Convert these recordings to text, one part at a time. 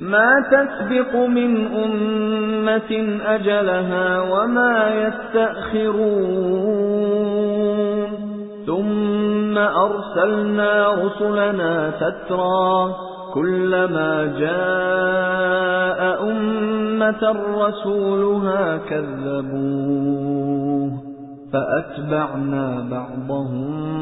مَا تَسْبِقُ مِنْ أُمَّةٍ أَجَلَهَا وَمَا يَسْتَأْخِرُونَ. ثُمَّ أَرْسَلْنَا رُسُلَنَا تَتْرَى كُلَّمَا جَاءَ أُمَّةً رَسُولُهَا كَذَّبُوهُ. فَأَتْبَعْنَا بَعْضَهُم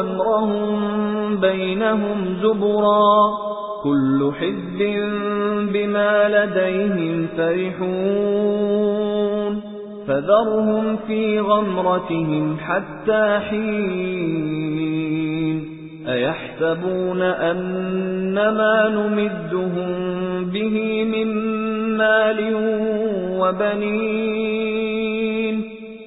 أَمْرَهُم بَيْنَهُمْ زُبُرًا. كُلُّ حِزْبٍ بِمَا لَدَيْهِمْ فَرِحُونَ. فَذَرْهُمْ فِي غَمْرَتِهِمْ حَتَّىٰ حِينٍ. أَيَحْسَبُونَ أَنَّمَا نُمِدُّهُم بِهِ مِن مَّالٍ وَبَنِينَ؟